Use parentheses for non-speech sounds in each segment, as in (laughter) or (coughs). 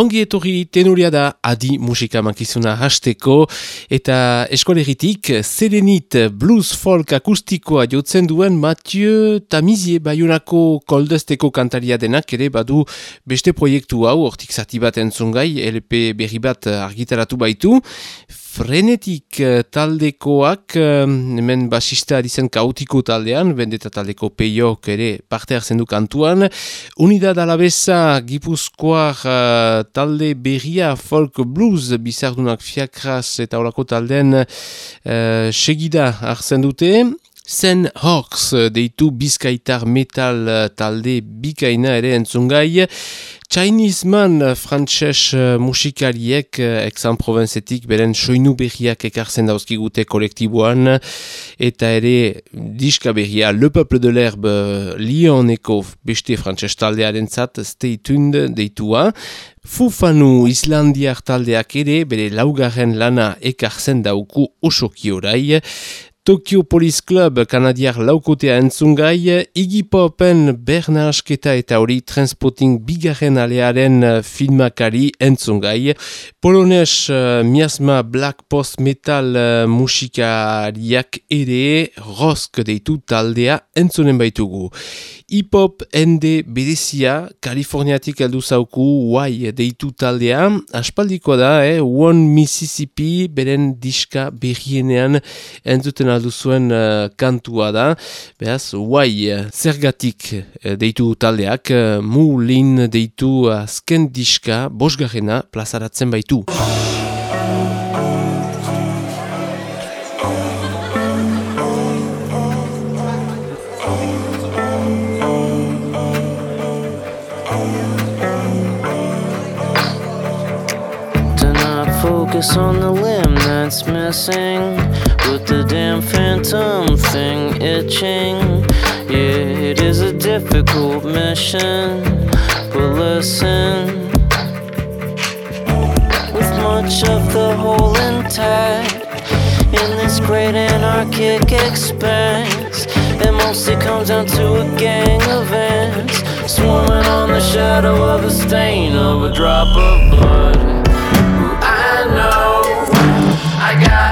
Ongi etorri tenuria da adi musika mankizuna hasteko eta eskoleritik Serenit Blues Folk akustikoa jotzen duen Mathieu Tamizie baiunako koldesteko kantaria denak ere badu beste proiektu hau hortik zati bat entzungai LP berri bat argitaratu baitu frenetik eh, taldekoak, eh, hemen basista dizen kautiko taldean, bendeta taldeko peiok ere parte hartzen du kantuan. Unidad alabeza gipuzkoar uh, talde berria folk blues bizardunak fiakras eta horako talden uh, segida hartzen dute. Zen Hawks deitu bizkaitar metal talde bikaina ere entzungai. Chinese Man frantses uh, musikariek exan provenzetik beren soinu berriak ekartzen dauzkigute kolektiboan. Eta ere diska berria Le Peuple de l'Herbe Lyoneko beste frantses taldearen zat Stay Tuned deitua. Fufanu Islandiar taldeak ere bere laugarren lana ekartzen dauku osoki orai Tokyo Police Club kanadiar laukotea entzungai, Iggy Popen berna asketa eta hori transporting bigarren alearen uh, filmakari entzungai. Polones uh, miasma black post metal uh, musikariak ere rosk deitu taldea entzunen baitugu. Hip-hop ende bedezia, Kaliforniatik aldu zauku, wai deitu taldea, aspaldiko da, eh? One Mississippi, beren diska berrienean entzuten aldu zuen uh, kantua da, behaz, wai, zergatik uh, deitu taldeak, uh, mu lin deitu azken diska, bosgarrena plazaratzen baitu. focus on the limb that's missing with the damn phantom thing itching. Yeah, it is a difficult mission, but listen. With much of the whole intact in this great anarchic expanse, it mostly comes down to a gang of ants swarming on the shadow of a stain of a drop of blood. I got.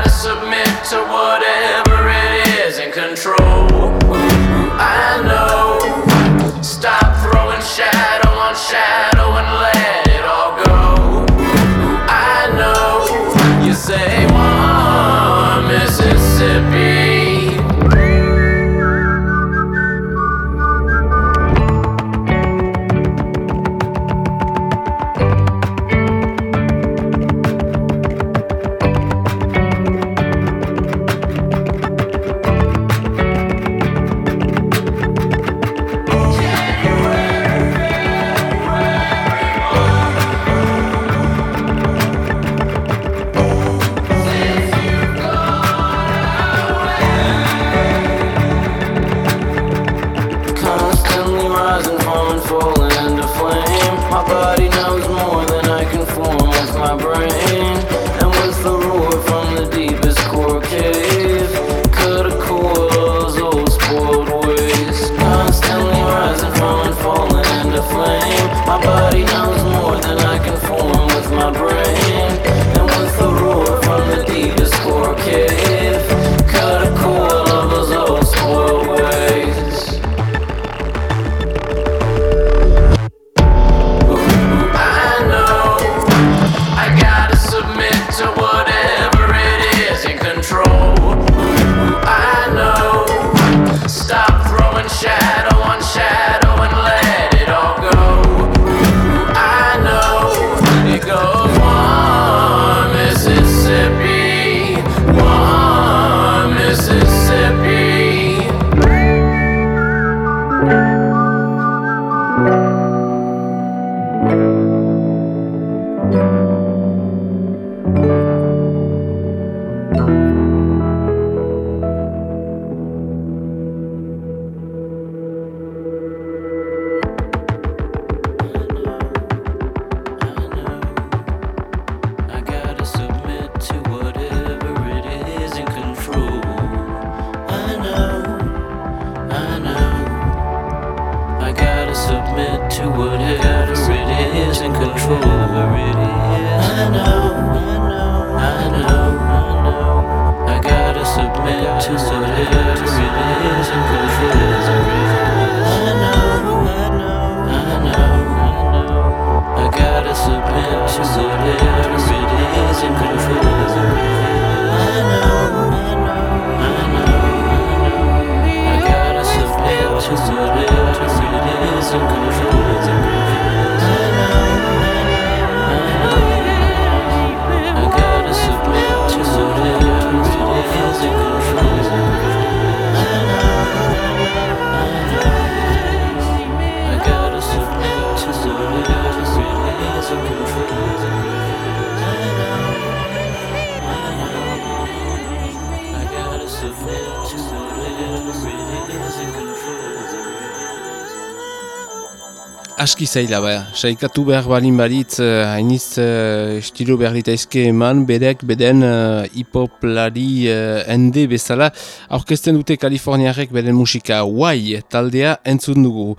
Aski zaila, ba, saikatu behar balin baritz, uh, hainiz uh, estilo behar ditaizke eman, berek, beden uh, hipoplari uh, ende bezala, aurkezten dute Kaliforniarek beden musika Wai taldea entzun dugu.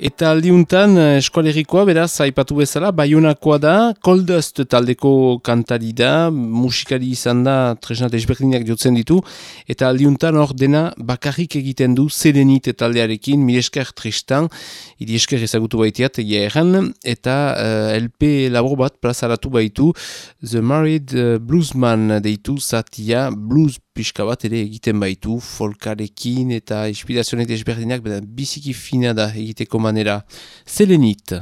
Eta aldiuntan eh, eskolerikoa, beraz, aipatu bezala, baionakoa da, Coldust taldeko kantari da, musikari izan da, tresna desberdinak jotzen ditu, eta aldiuntan hor dena bakarrik egiten du Serenit taldearekin, esker tristan, esker ezagutu baitiat, egeran, eta uh, eh, LP labor bat plazaratu baitu, The Married eh, Bluesman deitu zatia, blues pixka bat ere egiten baitu, folkarekin eta inspirazionek desberdinak, beda biziki fina da egiteko manera. Selenit.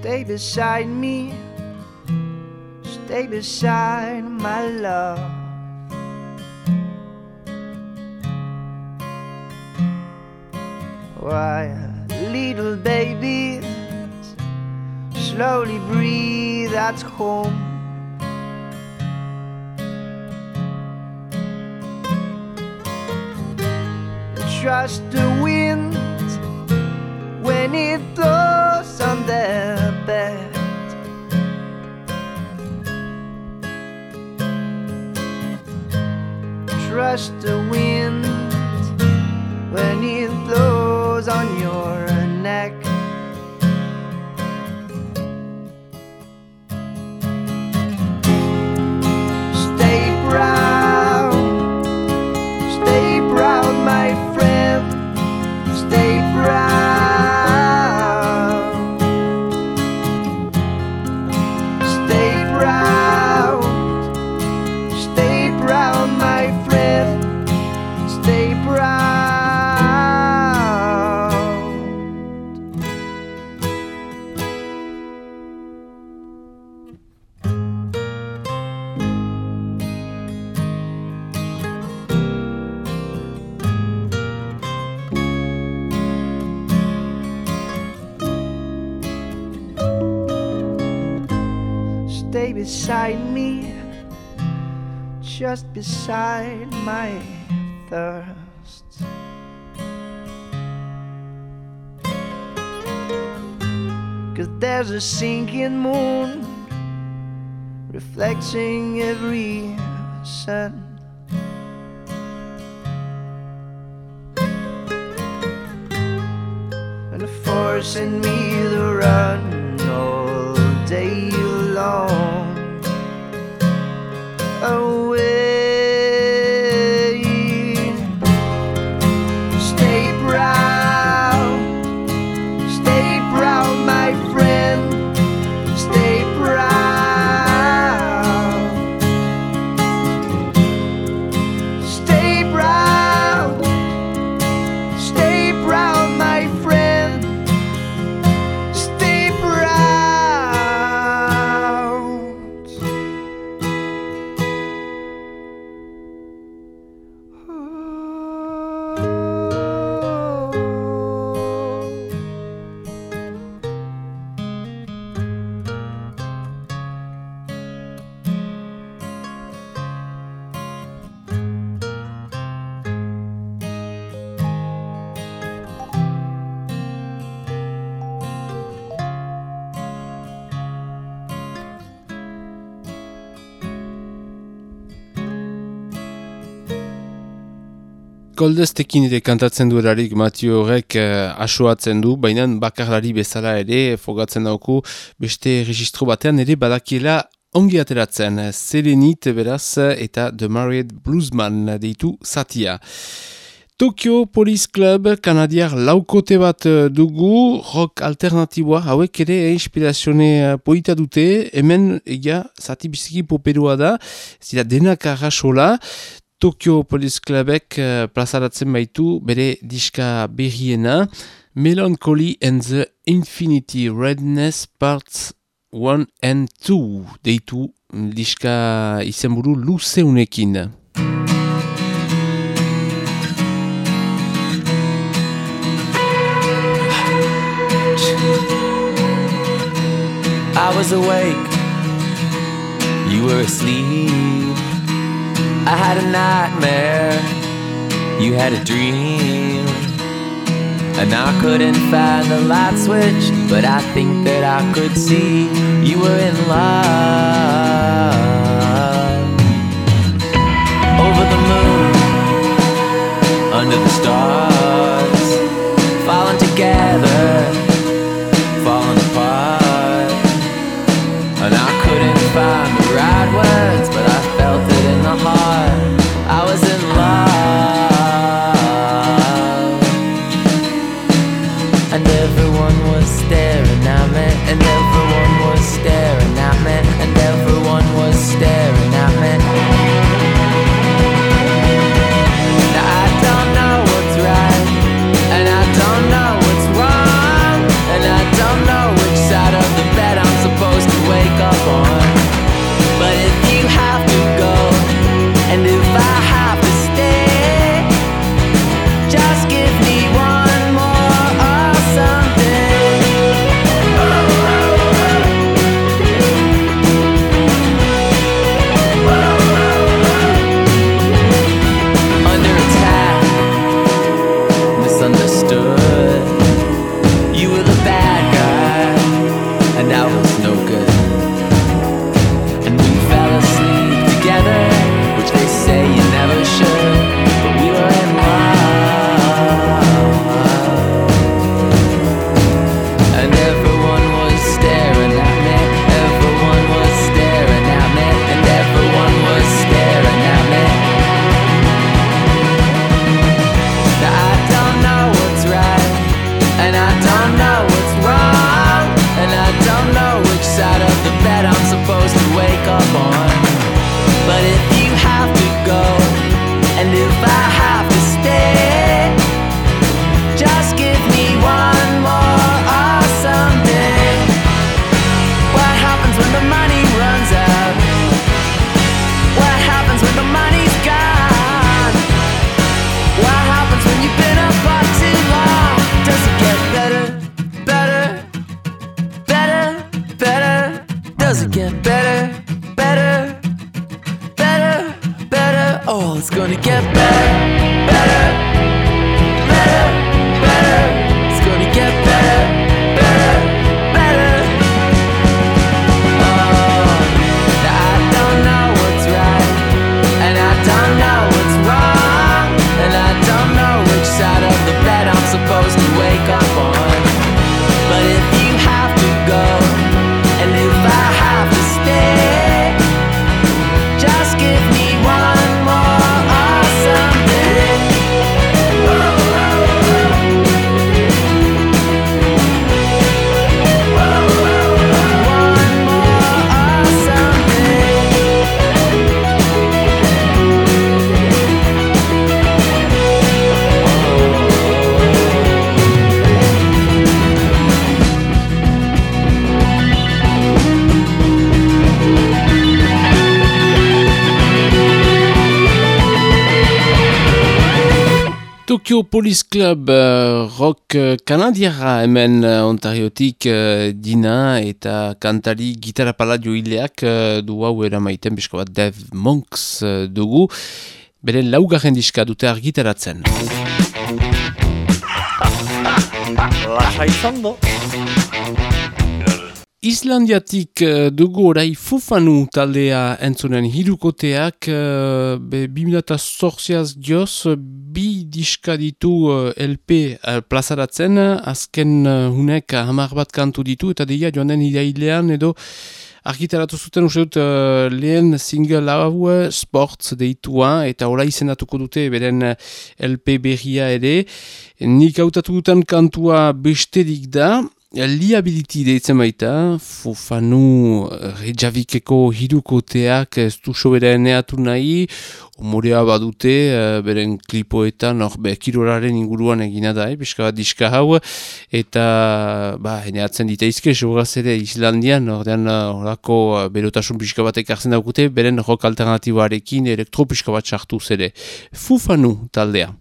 Stay beside me, stay beside my love. While little babies slowly breathe at home. Trust the wind beside my thirst. Cause there's a sinking moon reflecting every sun. And forcing me to run Goldestekin ere kantatzen duelarik Matio horrek uh, asoatzen du, baina bakarlari bezala ere fogatzen dauku beste registro batean ere badakiela ongi ateratzen. Selenit beraz eta The Married Bluesman deitu zatia. Tokyo Police Club kanadiar laukote bat eh, dugu, rock alternatiboa, hauek ere inspirazione eh, poita dute, hemen ja, zati biziki poperua da, zira denak arrasola, Tokyo Police Clubek uh, plazaratzen baitu bere diska berriena Melancholy and the Infinity Redness Parts 1 and 2 deitu diska izenburu luzeunekin. I was awake, you were asleep. I had a nightmare, you had a dream. And I couldn't find the light switch, but I think that I could see you were in love. Over the moon, under the stars, falling together, falling apart. And I couldn't find the right words, Tokyo Police Club uh, rock kanadiara hemen uh, Ontariotik uh, dina eta kantari gitarra paladio hileak uh, du hau eramaiten bisko bat Dev Monks uh, dugu bere laugarren diska dute argitaratzen. Islandiatik uh, dugu orai fufanu taldea entzunen. Hirukoteak uh, be 2008az dioz bi diska ditu uh, LP plazaratzen, azken hunek hamar bat kantu ditu, eta deia joan den ideilean edo argitaratu zuten uste dut uh, lehen single hau sports deitua eta ora izendatuko dute beren LP berria ere. Nik hautatu duten kantua besterik da, liability deitzen baita, fofanu rejavikeko hirukoteak ez du sobera eneatu nahi, umorea badute, uh, beren klipoetan, hor, be, kiroraren inguruan egina da, eh, bat diska hau, eta, ba, eneatzen diteizke, jogaz ere Islandian, ordean, horako uh, berotasun pixka bat ekartzen daukute, beren rock alternatiboarekin elektro pixka bat sartu zere. Fufanu taldea.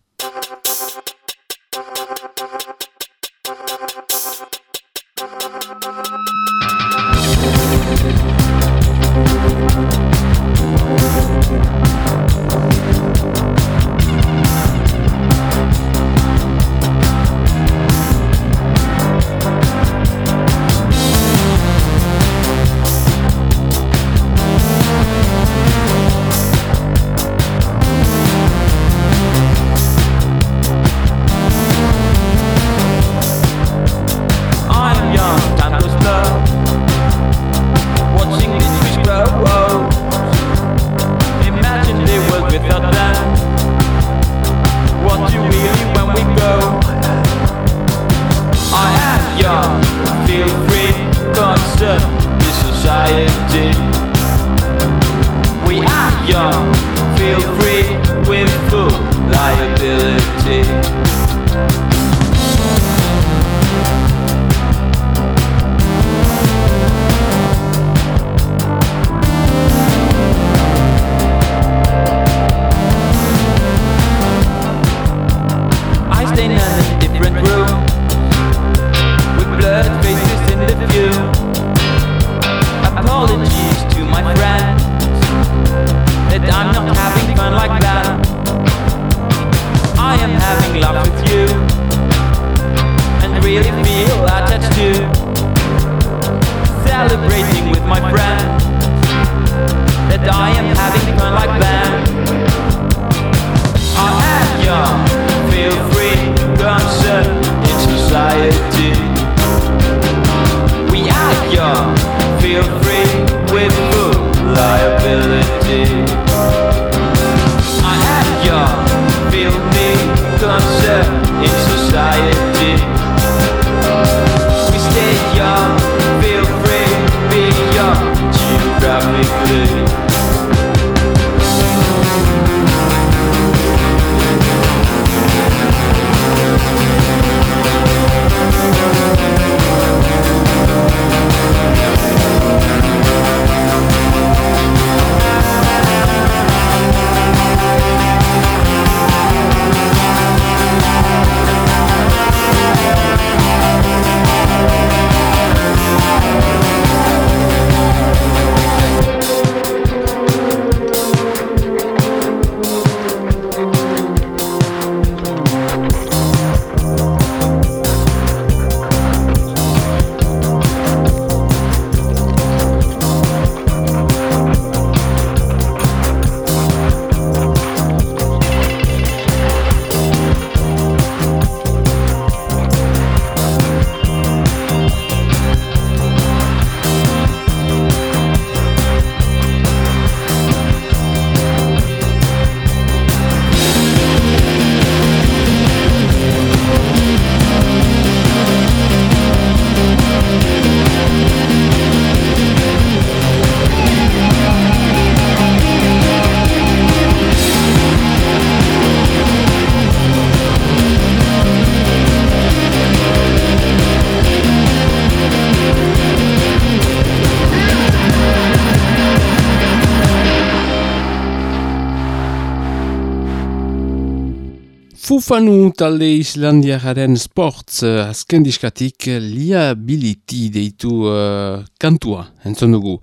Fufanu talde Islandiagaren sports uh, azken diskatik liability deitu uh, kantua, entzon dugu.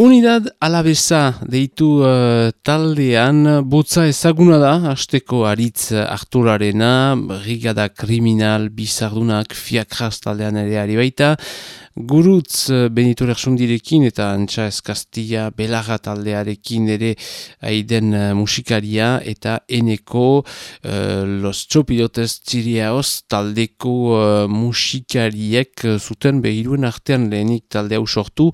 Unidad alabeza deitu uh, taldean botza ezaguna da, hasteko aritz harturarena, brigada kriminal, bizardunak, fiakraz taldean ere ari baita, Gurutz eh, Benito Lersundirekin eta Antxa Eskastia Belarra taldearekin ere aiden uh, musikaria eta eneko uh, Los Txopilotes Txiriaoz taldeko uh, musikariek zuten behiruen artean lehenik taldea sortu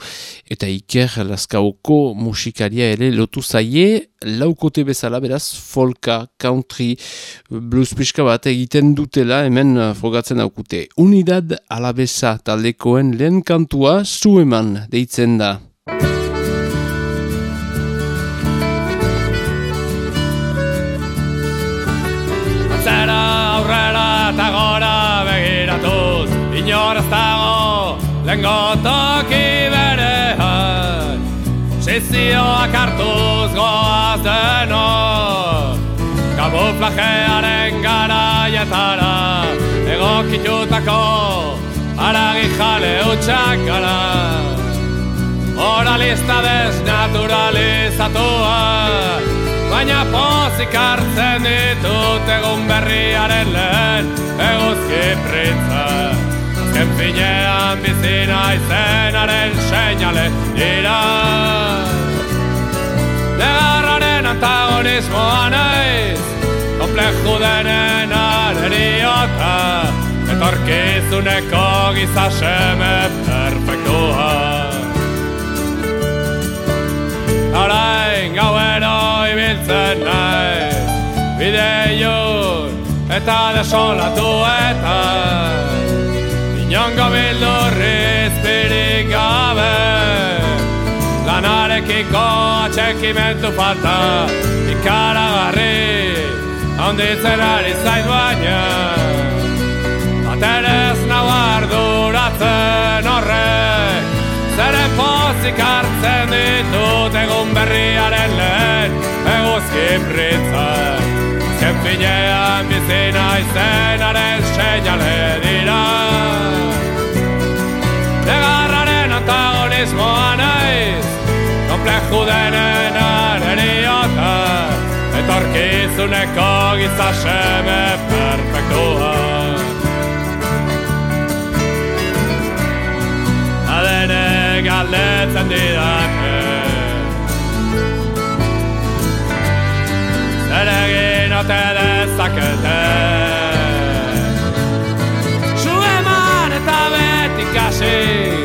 eta Iker Laskauko musikaria ere lotu zaie laukote bezala beraz folka, country, blues pixka bat egiten dutela hemen frogatzen daukute. Unidad alabesa taldekoen lehen kantua zueman deitzen da. Zera aurrera eta gora begiratuz Inoraz dago lehen gotoki Sizioak hartuz goaz denok Kamuflajearen garaietara Egokitutako Aragi jale utxak gara. Moralista desnaturalizatua Baina pozik hartzen ditut egun berriaren lehen Eguzki pritza Azken finean bizina izenaren seinale dira Negarraren antagonismoa naiz Kompleju denen areriota etorkizuneko gizaseme perfektua Horain gauero ibiltzen naiz Bide iun eta desolatu eta Inongo bildurriz birik gabe Lanarekiko atxekimentu falta Ikaragarri Onditzen ari zait baina Baterez nau arduratzen horrek Zere pozik hartzen ditut egun berriaren lehen Eguzki pritzak Zken finean bizina izenaren seinale dira Etorkizuneko gizaseme perfektua galdetzen didate Zer egin ote dezakete Su eman eta betik hasi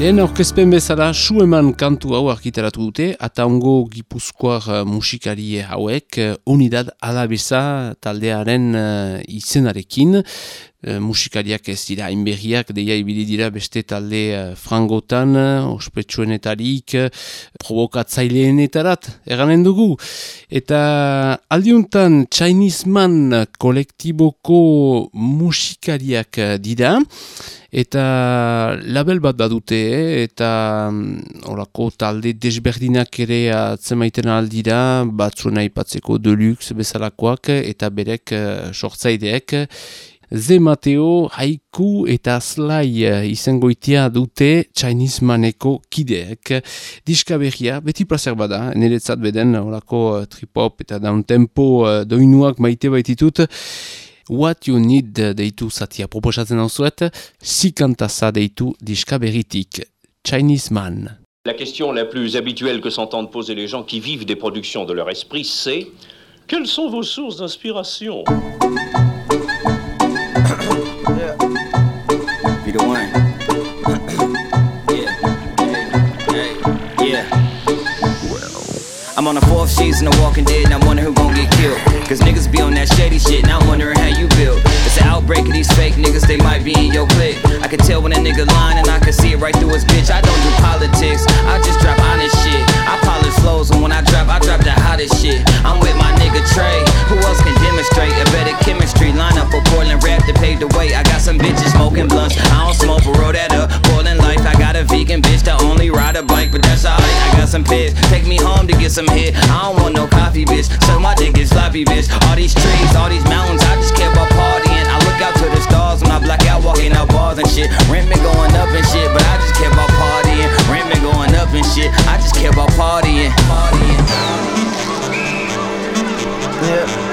Lehen orkezpen bezala sueman kantu hau arkitaratu dute eta gipuzkoar uh, musikari hauek uh, unidad alabeza taldearen uh, izenarekin musikariak ez dira inberriak deia ibili dira beste talde uh, frangotan uh, ospetsuenetarik provokatzaileenetarat eganen dugu eta aldiuntan Chinese Man kolektiboko musikariak dira eta label bat badute eh? eta mm, talde desberdinak ere atzemaiten aldira batzuen aipatzeko deluxe bezalakoak eta berek sortzaideek Ze Mateo, Haiku eta Slai izangoitia dute Chinese Maneko kideek. Diska berria, beti placer bada, niretzat beden, horako trip-hop eta down-tempo doinuak maite baititut. What You Need deitu zatia proposatzen hau zuet, sikantasa deitu diska beritik. Chinese Man. La question la plus habituelle que s'entendent poser les gens qui vivent des productions de leur esprit, c'est Quelles sont vos sources d'inspiration? Be the one. (coughs) yeah. Yeah. I'm on the fourth season of Walking Dead, and I'm wondering who gon' get killed. Cause niggas be on that shady shit, and I'm wondering how you build. It's an outbreak of these fake niggas, they might be in your clique. I can tell when a nigga lying, and I can see it right through his bitch. I don't do politics, I just drop honest shit. I polish flows, and when I drop, I drop the hottest shit. I'm with my nigga Trey. Who else can demonstrate a better chemistry? Line up for Portland rap to pave the way. I got some bitches smoking blunts. I don't smoke, but roll that up. Portland life, I got a vegan bitch that only ride a bike, but that's alright. I got some pigs. Take me home to get some hit. I don't want no coffee, bitch. So my dick is sloppy, bitch. All these trees, all these mountains, I just care about partying. Look out to the stars when I black out, walking out bars and shit. Rent been going up and shit, but I just care about partying. Rent been going up and shit. I just care about partying. Partying. Yeah.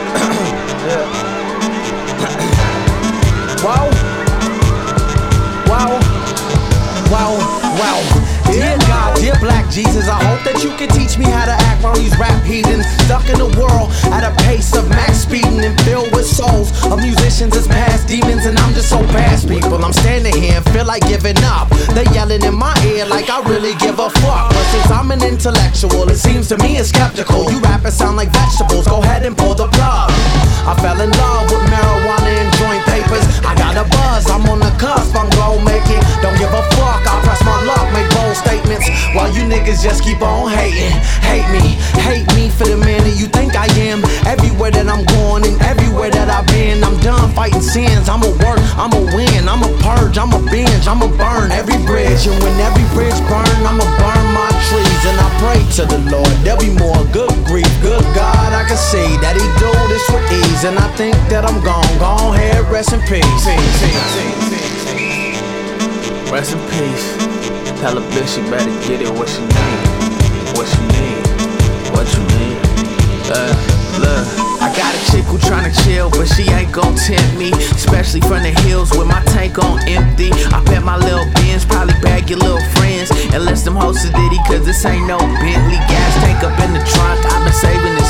Jesus, I hope that you can teach me how to act while these rap heathens stuck in the world at a pace of max speeding and filled with souls of musicians as past demons, and I'm just so past people. I'm standing here and feel like giving up. They yelling in my ear like I really give a fuck. But since I'm an intellectual, it seems to me it's skeptical. You rappers sound like vegetables. Go ahead and pull the plug. I fell in love with marijuana and joint papers. I got a buzz, I'm on the cusp, I'm gon' make it. Don't give a fuck, I press my luck, make bold statements. While you niggas just keep on hating. Hate me, hate me for the man that you think I am. Everywhere that I'm going and everywhere that I've been, I'm done fighting sins. I'ma work, I'ma win, I'ma purge, I'ma binge, I'ma burn every bridge. And when every bridge burn, I'ma burn trees. And I pray to the Lord, there'll be more good grief. Good God, I can see that He do this with ease. And I think that I'm gone, gone ahead, rest in peace. Rest in peace. Tell a bitch she better get it what she need. What she need. What you need. Uh, look. I got a chick who tryna chill, but she ain't gon' tempt me. Especially from the hills with my tank on empty. I bet my little bins probably bag your little friends. List them host a ditty, cause this ain't no Bentley. Gas tank up in the trunk, i been saving it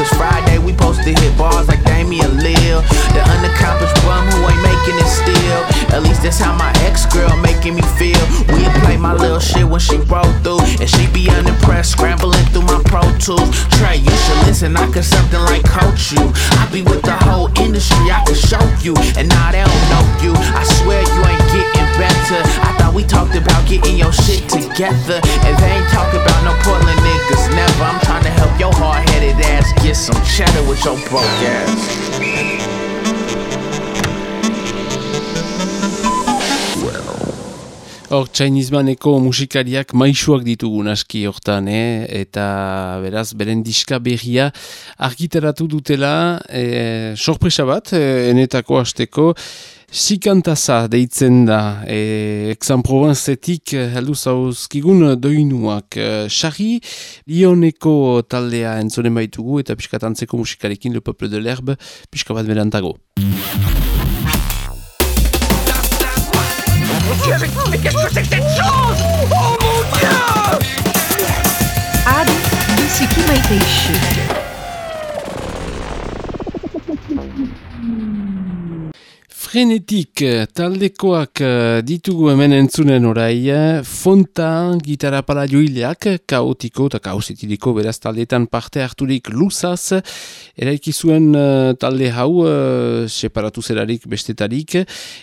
Cause Friday we supposed to hit bars like Damian Lil. The unaccomplished bum who ain't making it still. At least that's how my ex girl making me feel. We play my little shit when she roll through. And she be unimpressed, scrambling through my Pro Tools. Trey, you should listen, I could something like coach you. I be with the whole industry, I could show you. And now they don't know you. I swear you ain't getting better. I thought we talked about getting your shit together. And they ain't talking about no Portland niggas, never. I'm trying to help your hard headed ass get some cheddar with your broke ass. Hor, Chinese-maneko musikariak maisuak ditugu naski hortan, eh? eta beraz, beren diska berria argitaratu dutela, e, sorpresa bat, e, enetako hasteko, Sikantaza deitzen da, e, Aix-en-Provence-etik heldu zauzkigun doinuak. Sarri, Ioneko taldea entzonen baitugu eta piskatantzeko musikarekin Le Peuple de l'Herbe, piska bat berantago. Adi biziki maite isu. Frenetik taldekoak eh, ditugu hemen entzunen orai, eh, fonta gitara pala joileak, kaotiko eta kaosetiriko beraz taldeetan parte harturik luzaz, eraiki zuen eh, talde hau, uh, separatu zerarik bestetarik,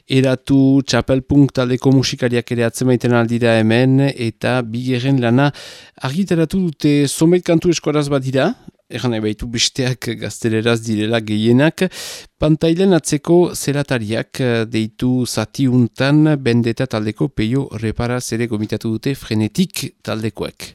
eratu txapelpunk taldeko musikariak ere atzemaiten aldira hemen, eta bigeren lana argitaratu dute somet kantu eskoraz bat dira, Egan baitu besteak gazteleraz direla gehienak, pantailen atzeko zelatariak deitu zatiuntan bendeta taldeko peio reparaz ere gomitatu dute frenetik taldekoek.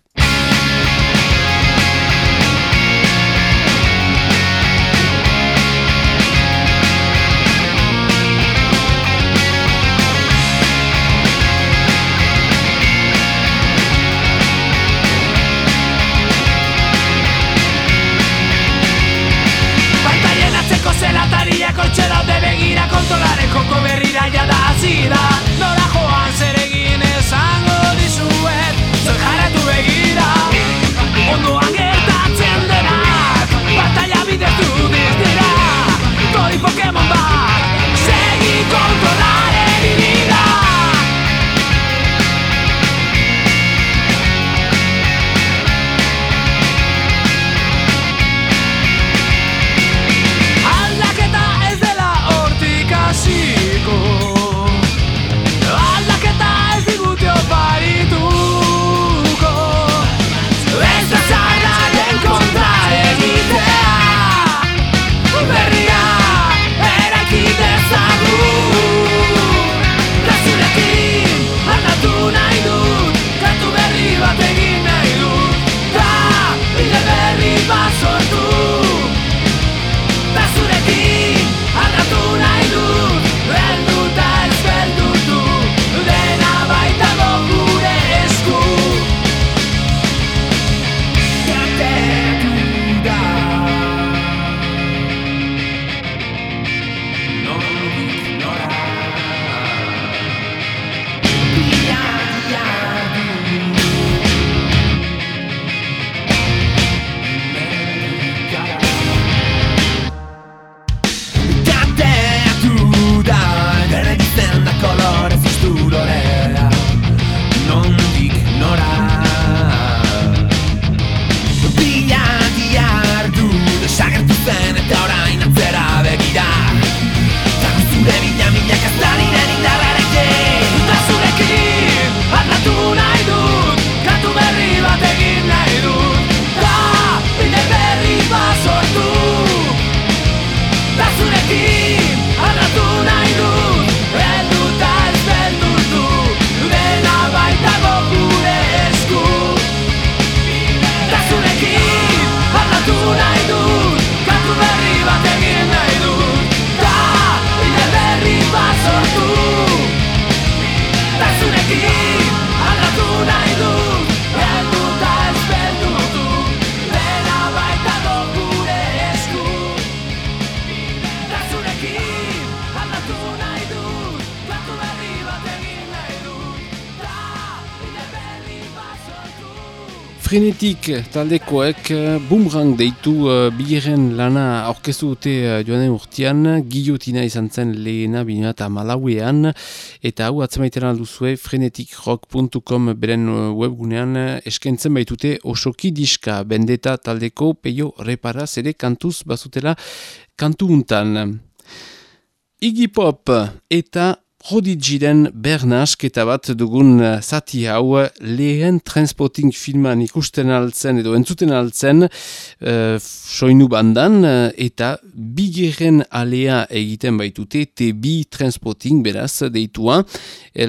Frenetik taldekoek eh, boomerang deitu uh, bigarren lana aurkeztu dute uh, joanen urtean, guillotina izan zen lehena bina eta malauean, eta hau atzemaiten alduzue frenetikrock.com beren webgunean eskaintzen baitute osoki diska. Bendeta taldeko peio reparaz ere kantuz bazutela kantu untan. Iggy Pop eta Prodigiren bernasketa bat dugun uh, zati hau lehen transporting filman ikusten altzen edo entzuten altzen uh, soinu bandan eta bigeren alea egiten baitute TB transporting beraz deitua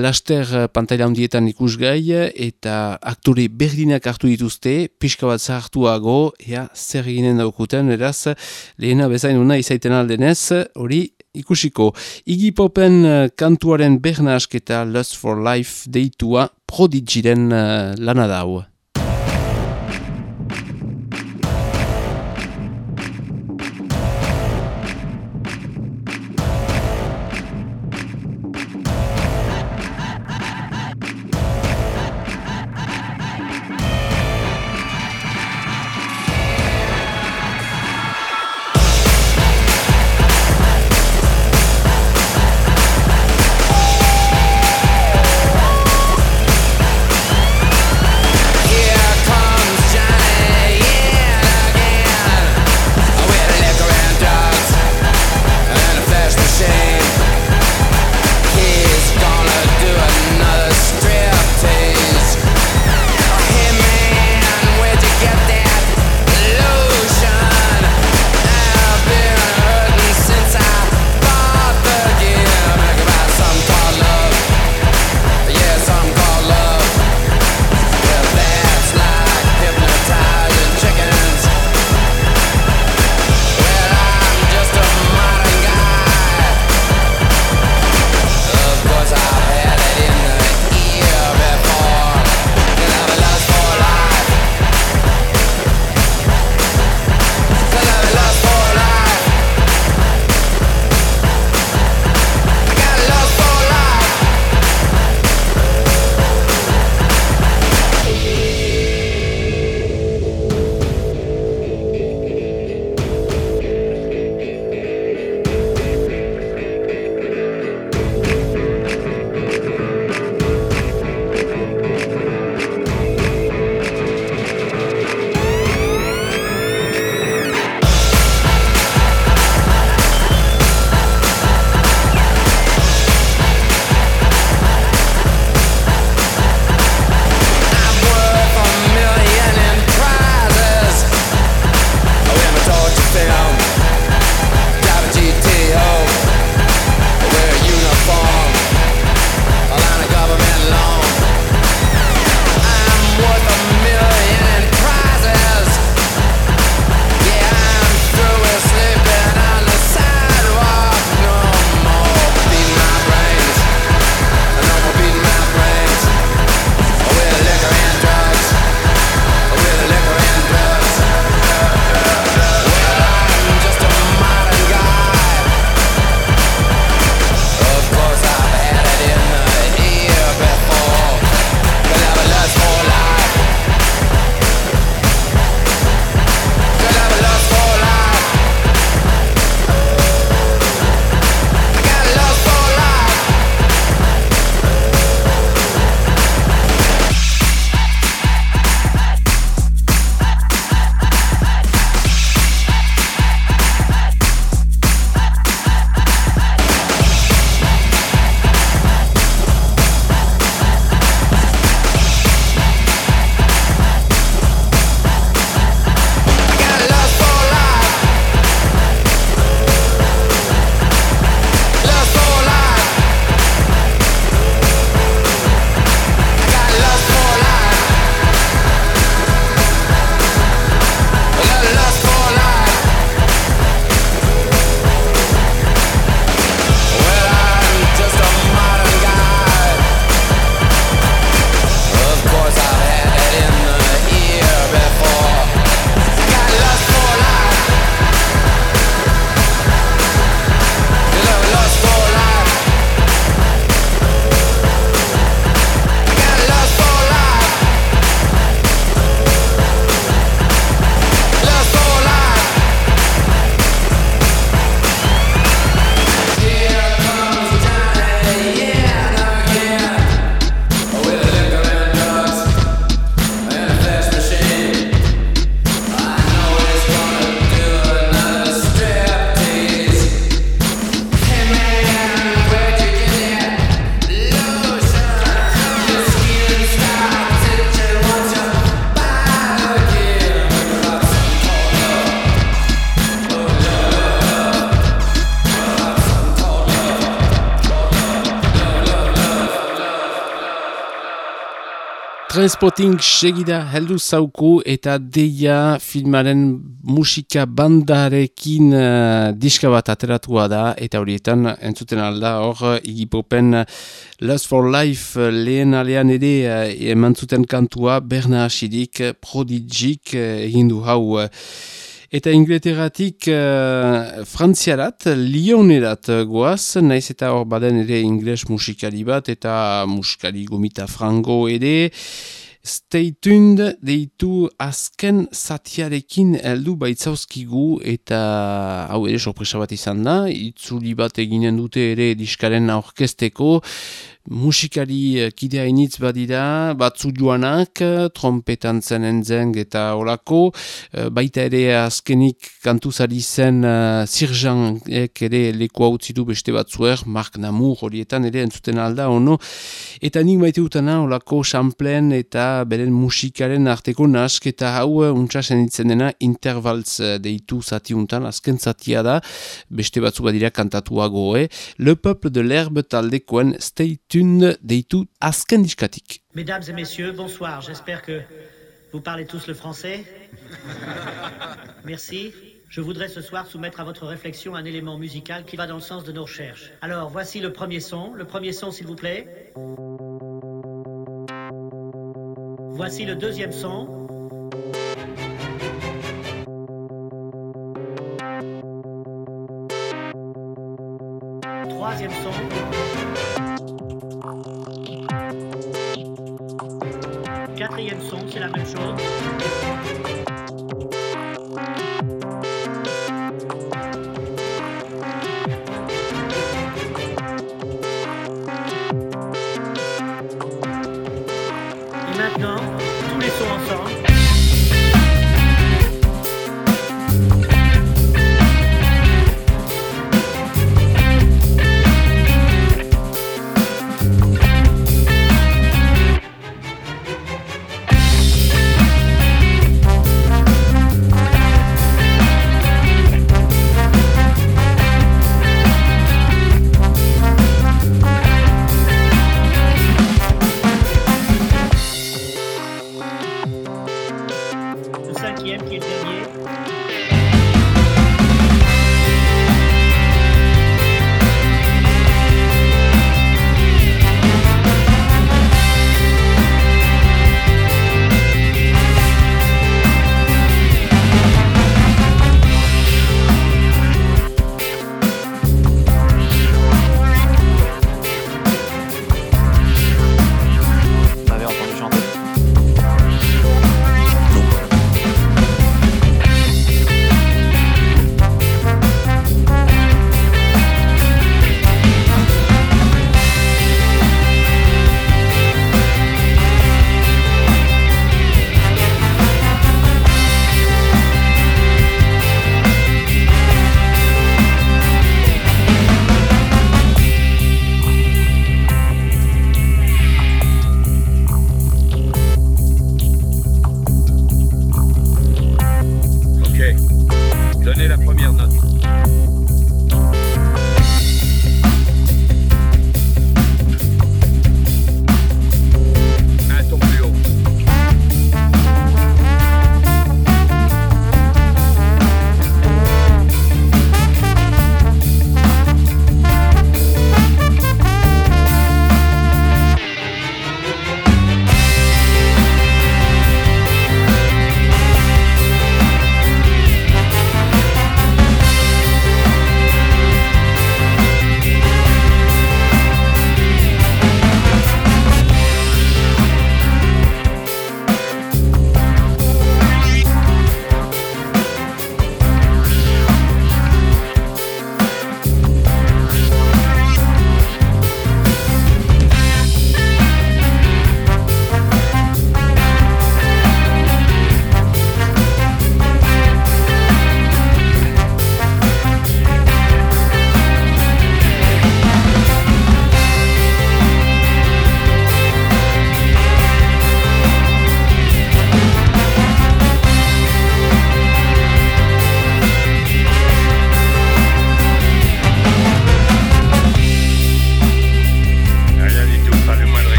laster uh, pantaila handietan ikusgai eta aktore berdinak hartu dituzte pixka bat zahartuago ea zer eginen daukuten eraz lehena bezain una izaiten aldenez hori ikusiko. Iggy Popen uh, kantuaren bernask eta Lust for Life deitua prodigiren uh, lana dau. Transpotting segida heldu zauku eta deia filmaren musika bandarekin uh, diska bat ateratua da eta horietan entzuten alda hor igipopen Lust for Life lehen alean ere uh, eman zuten kantua Berna Asidik prodigik uh, egindu hau Eta ingleteratik uh, frantziarat, lionerat goaz, naiz eta hor baden ere ingles musikali bat, eta musikali gomita frango ere. Stay tuned deitu azken zatiarekin heldu baitzauzkigu eta hau ere sorpresa bat izan da, itzuli bat eginen dute ere diskaren aurkesteko, musikari eh, kidea initz badira, batzu joanak, eh, trompetan zen entzeng eta olako, eh, baita ere azkenik kantuzari zen uh, zirzan ere leku hau zidu beste batzuer, Mark Namur horietan ere entzuten alda, ono, eta nik maite utana olako xamplen eta beren musikaren arteko nask eta hau untsasen itzen dena intervaltz deitu zati untan, azken zatia da, beste batzu badira kantatuago, eh? Le Peuple de l'Herbe taldekoen Stay une deitu azken diskatik. Mesdames et messieurs, bonsoir. J'espère que vous parlez tous le français. Merci. Je voudrais ce soir soumettre à votre réflexion un élément musical qui va dans le sens de nos recherches. Alors, voici le premier son. Le premier son, s'il vous plaît. Voici le deuxième son. Troisième son. special.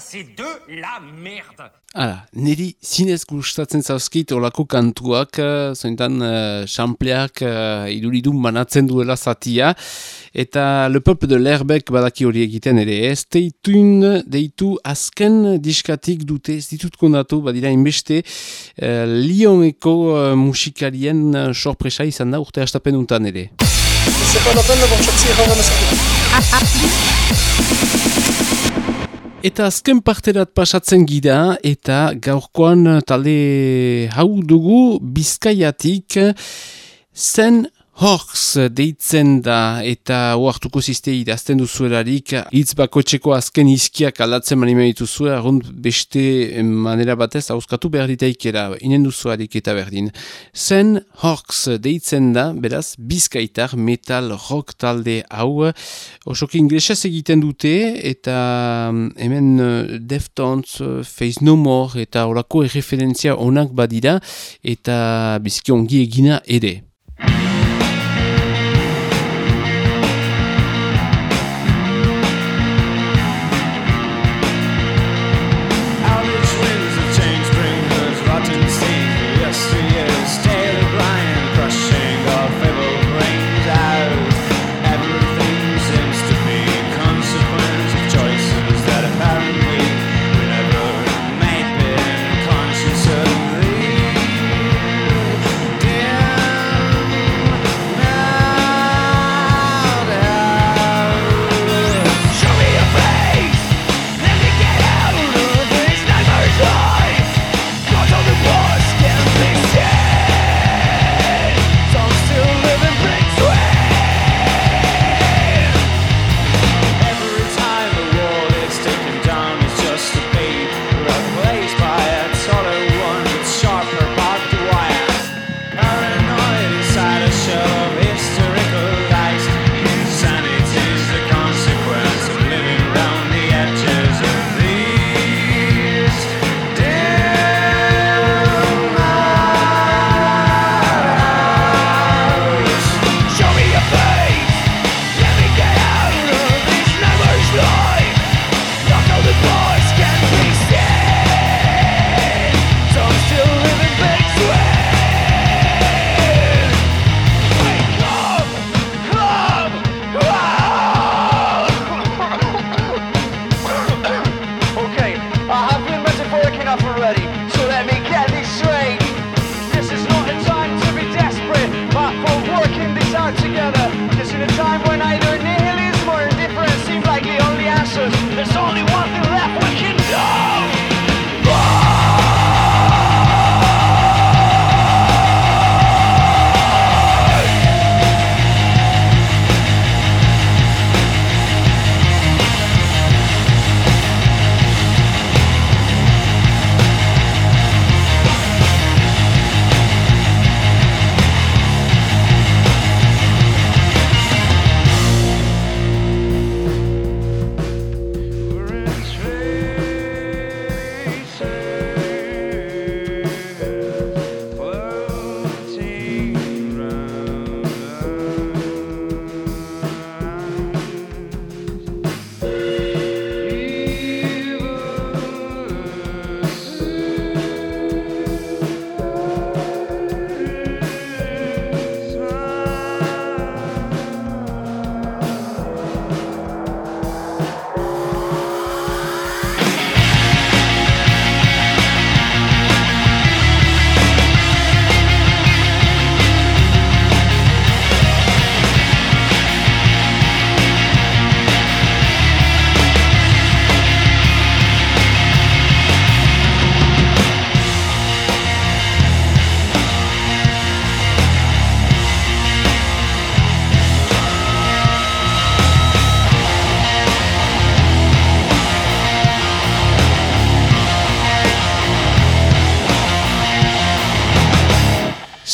C'est de la merde. Hala, niri zinez gustatzen zauzkit olako kantuak, eh, zointan uh, xampleak uh, iduridun banatzen duela zatia, eta Le Peuple de l'Herbeck badaki hori egiten ere, ez deitun, deitu azken diskatik dute, ez ditut kondatu, badira inbeste, uh, Lyoneko uh, musikarien uh, sorpresa izan da urte astapen untan ere. Eta azken parterat pasatzen gira eta gaurkoan talde hau dugu bizkaiatik zen Horx deitzen da eta oartuko ziste idazten duzuelarik hitz bakotxeko azken izkiak aldatzen manime dituzu arrund beste manera batez hauskatu behar ditaikera inen duzuarik eta berdin. Zen Horx deitzen da, beraz, bizkaitar metal rock talde hau osoki inglesez egiten dute eta hemen Deftones, Face No More eta orako erreferentzia onak badira eta bizki ongi egina ere.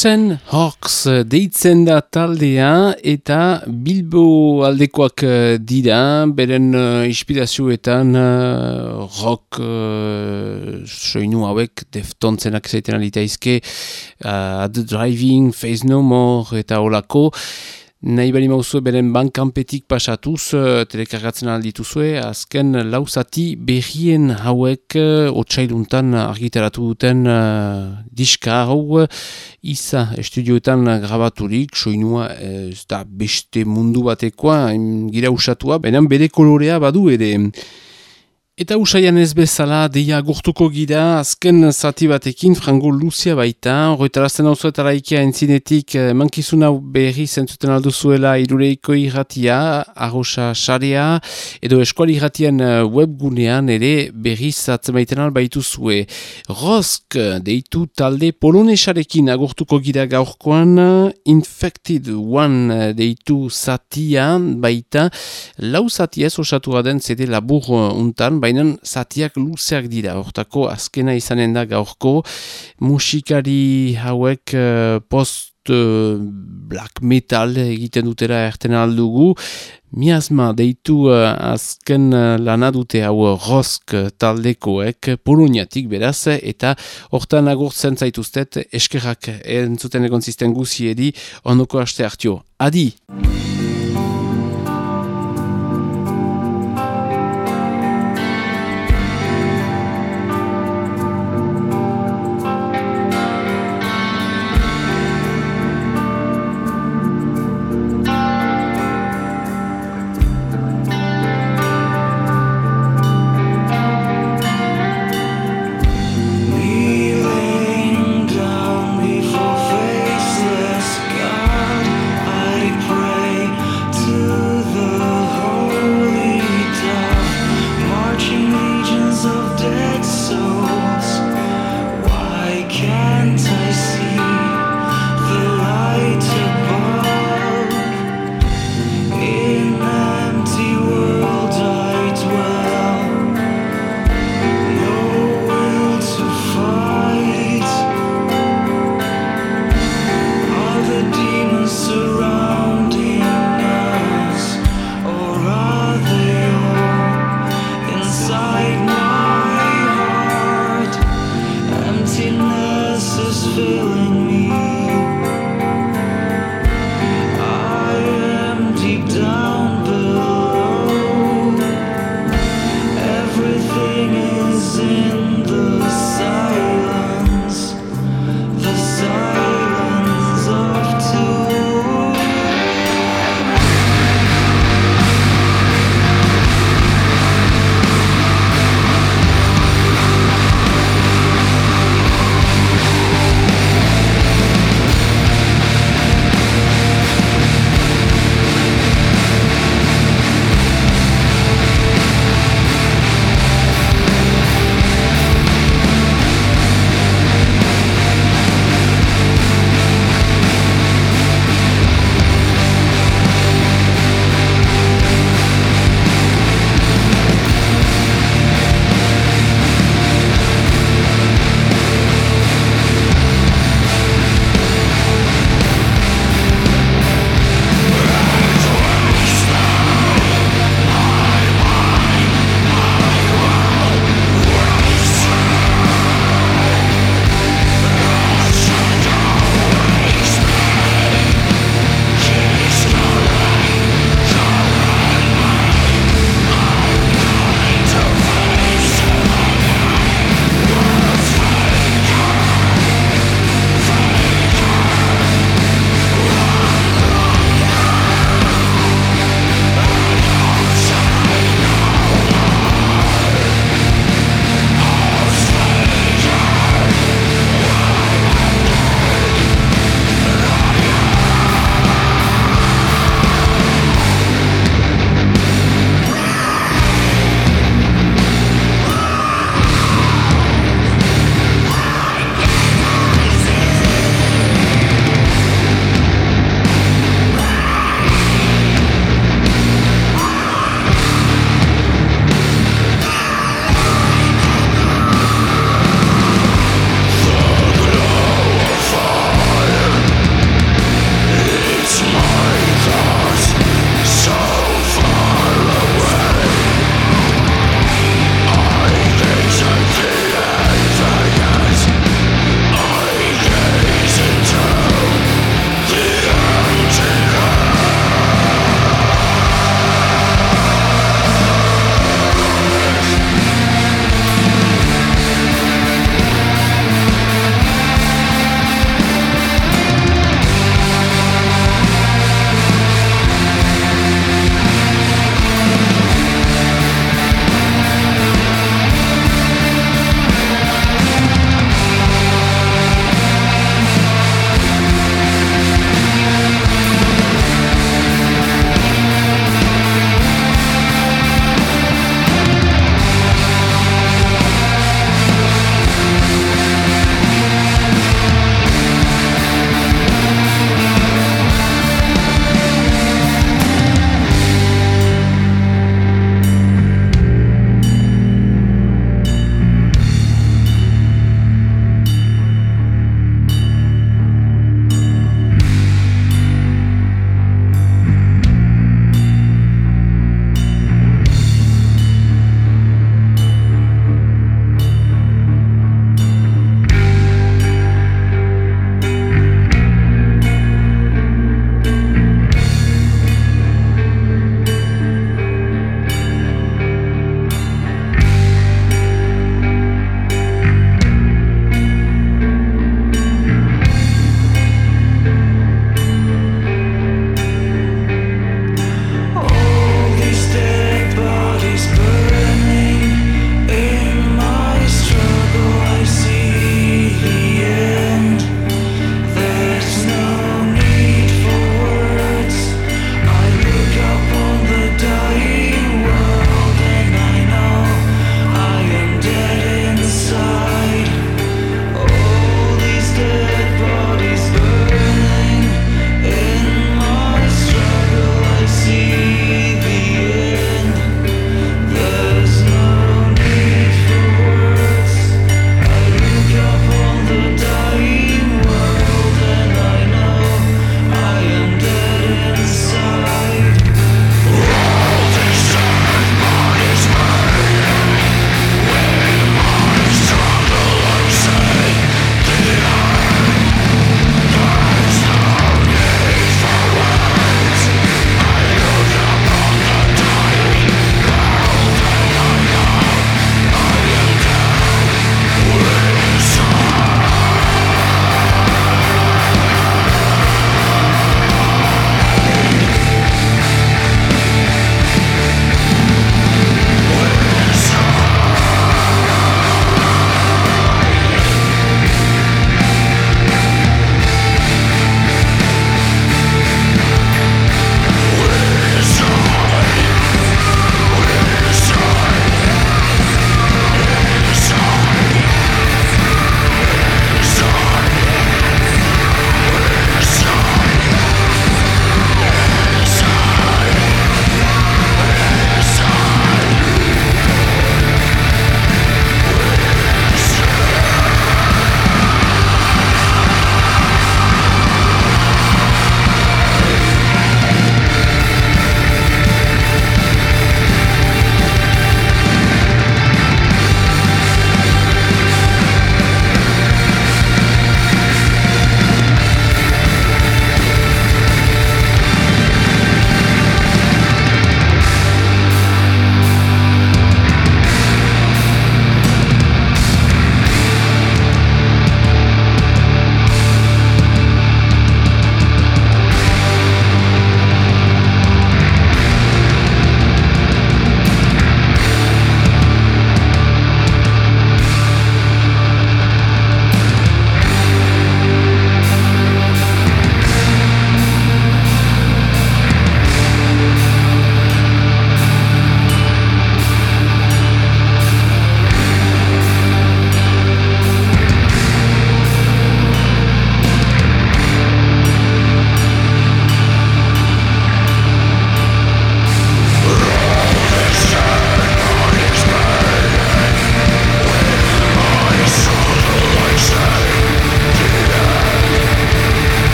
Zen Hawks deitzen da taldea eta Bilbo aldekoak eh, dira, beren uh, inspirazioetan uh, rock uh, soinu hauek deftontzenak zaiten alitaizke uh, The Driving, Face No More eta olako. Nahi bali mauzue beren bankanpetik pasatuz, uh, telekargatzen aldituzue, azken lauzati berrien hauek uh, otxailuntan argitaratu duten uh, diska hau isa estudioetan grabaturik, soinua ez da beste mundu batekoa, gira usatua, benen bere kolorea badu ere. Eta usaian ez bezala, deia gurtuko gira, azken zati batekin, frango Lucia baita, horretarazten hau zuetara ikea entzinetik, eh, mankizuna berri zentzuten alduzuela irureiko irratia, arrosa xarea, edo eskuali irratien eh, webgunean ere berri zatzen baiten albaitu zue. Rosk, deitu talde polonesarekin agurtuko gira gaurkoan, Infected One deitu zatian baita, lau zati ez osatu den zede labur untan, baina zatiak luzeak dira, hortako azkena izanen da gaurko, musikari hauek uh, post uh, black metal egiten dutera erten aldugu, miasma deitu uh, azken uh, lana dute hau rosk taldekoek, poloniatik beraz, eta hortan agurtzen zaituztet, eskerrak entzuten egon zisten guziedi, ondoko haste hartio. Adi!